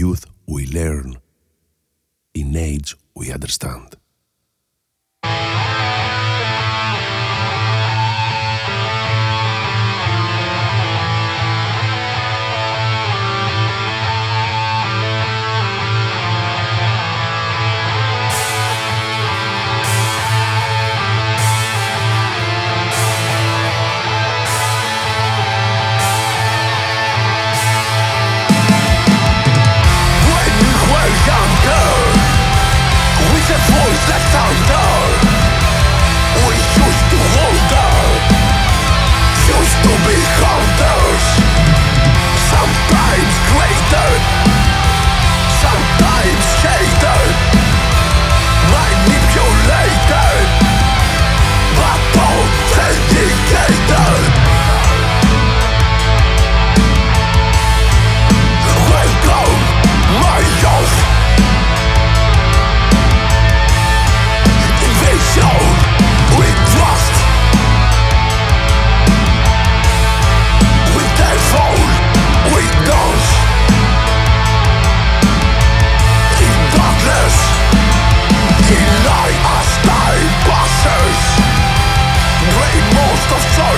youth we learn, in age we understand.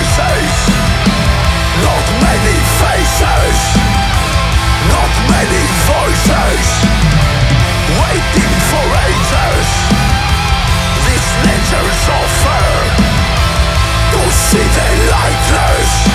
voices. Not many faces. Not many voices. Waiting for ages. This letter is offer To see the lightless.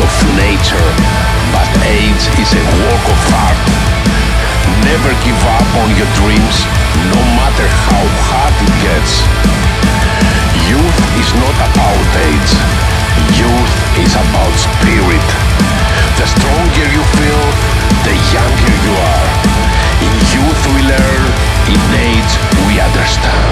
of nature, but age is a work of art. Never give up on your dreams, no matter how hard it gets. Youth is not about age, youth is about spirit. The stronger you feel, the younger you are. In youth we learn, in age we understand.